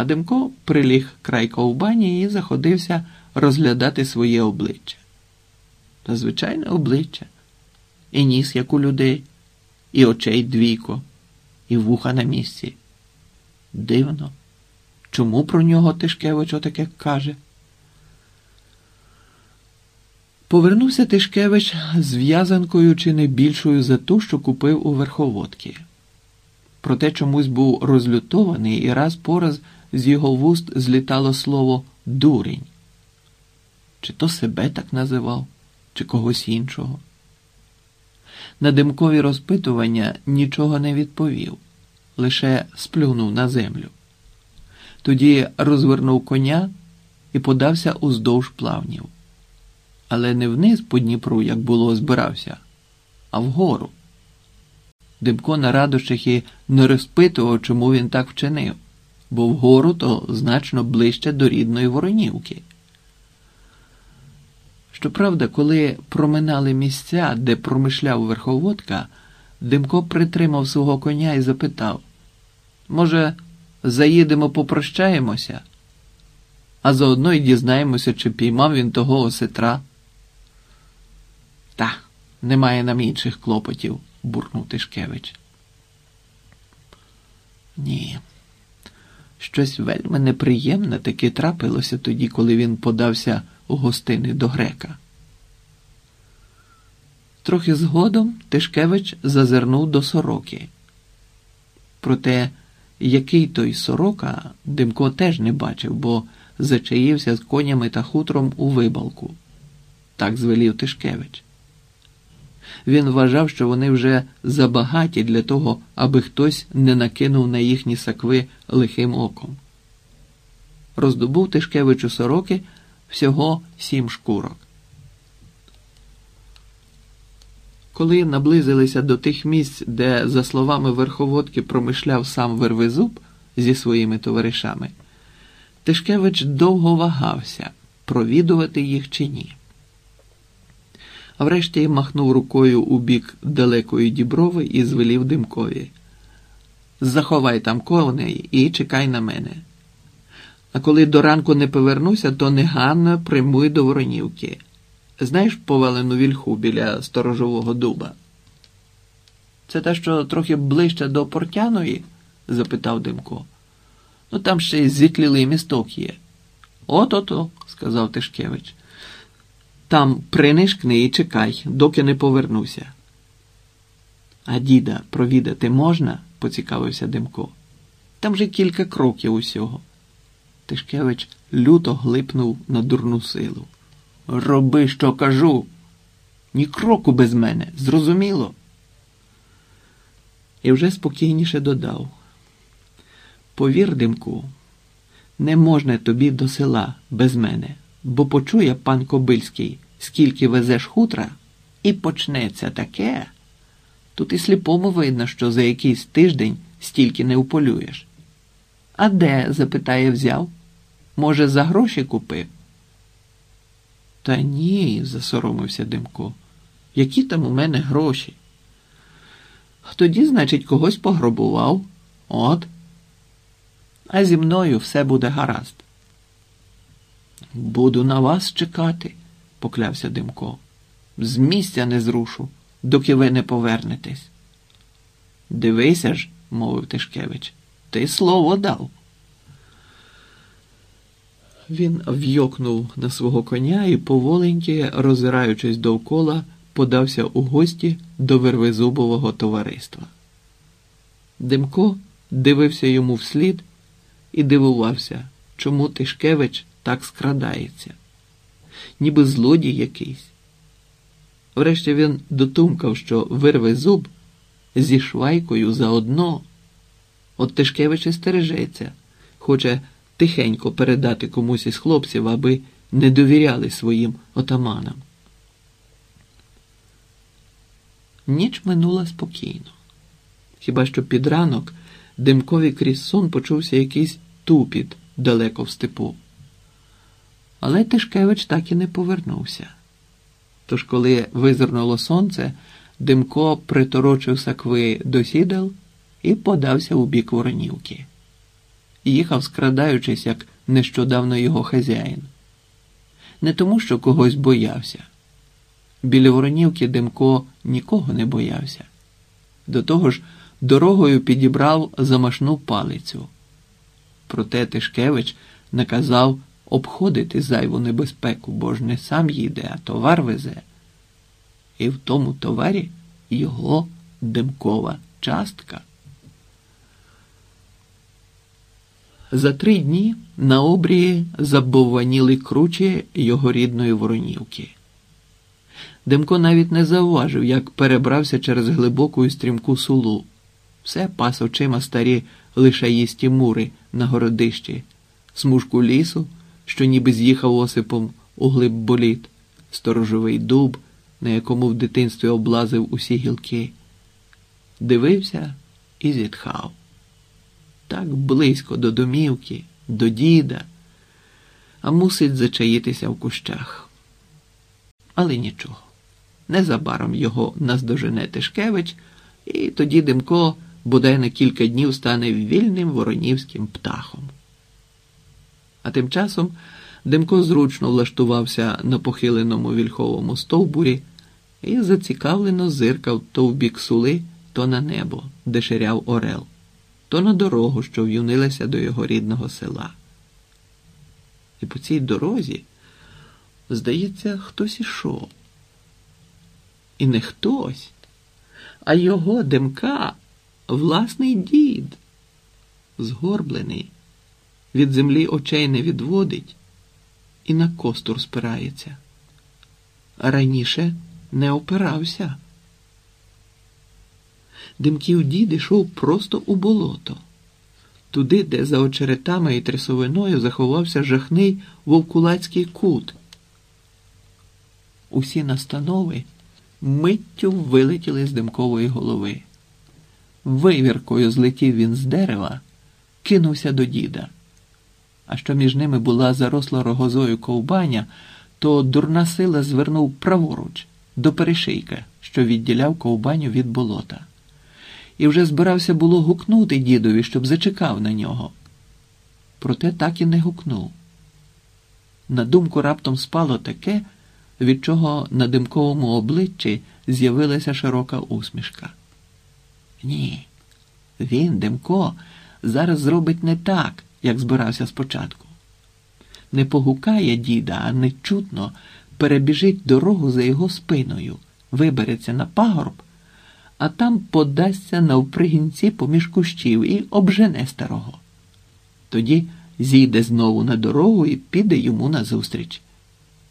А Демко приліг край ковбані і заходився розглядати своє обличчя. Та звичайне обличчя, і ніс, як у людей, і очей двійко, і вуха на місці. Дивно, чому про нього Тишкевич отаке каже? Повернувся Тишкевич з в'язанкою чи не більшою за ту, що купив у верховодки. Проте чомусь був розлютований і раз по раз з його вуст злітало слово дурень. Чи то себе так називав, чи когось іншого. На димкові розпитування нічого не відповів, лише сплюнув на землю. Тоді розвернув коня і подався уздовж плавнів. Але не вниз по Дніпру, як було, збирався, а вгору. Димко на радощах і не розпитував, чому він так вчинив, бо вгору то значно ближче до рідної Воронівки. Щоправда, коли проминали місця, де промишляв верховодка, Димко притримав свого коня і запитав: може, заїдемо, попрощаємося, а заодно й дізнаємося, чи піймав він того осетра. Та, немає нам інших клопотів, буркнув Тишкевич. Ні. Щось вельми неприємне таки трапилося тоді, коли він подався у гостини до грека. Трохи згодом Тишкевич зазирнув до сороки. Проте, який той сорока, Димко теж не бачив, бо зачаївся з конями та хутром у вибалку. Так звелів Тишкевич. Він вважав, що вони вже забагаті для того, аби хтось не накинув на їхні сакви лихим оком. Роздобув Тишкевич у сороки всього сім шкурок. Коли наблизилися до тих місць, де, за словами верховодки, промишляв сам Вервезуб зі своїми товаришами, Тишкевич довго вагався, провідувати їх чи ні. Врешті махнув рукою у бік далекої діброви і звелів димкові. Заховай там коней і чекай на мене. А коли до ранку не повернуся, то негайно прямуй до Воронівки. Знаєш повалену вільху біля сторожового дуба? Це те, що трохи ближче до Портяної? запитав Димко. Ну там ще й зітлілий місток є. От-ото, сказав Тишкевич. Там принишкни і чекай, доки не повернуся. А діда провідати можна? поцікавився Димко. Там же кілька кроків усього. Тишкевич люто глипнув на дурну силу. Роби, що кажу. Ні кроку без мене, зрозуміло. І вже спокійніше додав. Повір, Димку, не можна тобі до села без мене, бо почує пан Кобильський, скільки везеш хутра, і почнеться таке. Тут і сліпому видно, що за якийсь тиждень стільки не уполюєш. А де? запитає, взяв? Може, за гроші купив? Та ні, засоромився Димко. Які там у мене гроші? Тоді, значить, когось пограбував. От. А зі мною все буде гаразд. Буду на вас чекати, поклявся Димко. З місця не зрушу, доки ви не повернетесь. Дивися ж, мовив Тишкевич, ти слово дав. Він вйокнув на свого коня і, поволеньки, роззираючись довкола, подався у гості до Вервезубового товариства. Димко дивився йому вслід і дивувався, чому Тишкевич так скрадається, ніби злодій якийсь. Врешті він дотумкав, що вирве зуб зі швайкою заодно. От Тишкевич і стережеться, хоче тихенько передати комусь із хлопців, аби не довіряли своїм отаманам. Ніч минула спокійно. Хіба що під ранок димкові крізь сон почувся якийсь тупіт далеко в степу. Але Тишкевич так і не повернувся. Тож, коли визирнуло сонце, Димко приторочив сакви до сідал і подався у бік Воронівки. їхав скрадаючись, як нещодавно його хазяїн. Не тому, що когось боявся. Біля Воронівки Демко нікого не боявся. До того ж, дорогою підібрав замашну палицю. Проте Тишкевич наказав обходити зайву небезпеку, бо ж не сам їде, а товар везе. І в тому товарі його Демкова частка. За три дні на обрії забовваніли кручі його рідної Воронівки. Демко навіть не зауважив, як перебрався через глибоку і стрімку сулу. Все пас очима старі лишаїсті мури на городищі, смужку лісу, що ніби з'їхав осипом у глиб боліт, сторожовий дуб, на якому в дитинстві облазив усі гілки. Дивився і зітхав. Так близько до домівки, до діда, а мусить зачаїтися в кущах. Але нічого. Незабаром його наздожене Тишкевич, і тоді Димко бодай на кілька днів стане вільним воронівським птахом. А тим часом Димко зручно влаштувався на похиленому вільховому стовбурі і зацікавлено зиркав то в бік сули, то на небо, де ширяв Орел, то на дорогу, що в'юнилася до його рідного села. І по цій дорозі, здається, хтось ішов. І не хтось, а його Демка, власний дід, згорблений, від землі очей не відводить і на костур спирається. Раніше не опирався. Димків дід ішов просто у болото, туди, де за очеретами і трясовиною заховався жахний вовкулацький кут. Усі настанови миттю вилетіли з димкової голови. Вивіркою злетів він з дерева, кинувся до діда. А що між ними була заросла рогозою ковбаня, то дурна сила звернув праворуч до перешийка, що відділяв ковбаню від болота. І вже збирався було гукнути дідові, щоб зачекав на нього. Проте так і не гукнув. На думку раптом спало таке від чого на димковому обличчі з'явилася широка усмішка. Ні, він, Димко, зараз зробить не так, як збирався спочатку. Не погукає діда, а нечутно перебіжить дорогу за його спиною, вибереться на пагорб, а там подасться навпригінці поміж кущів і обжене старого. Тоді зійде знову на дорогу і піде йому назустріч.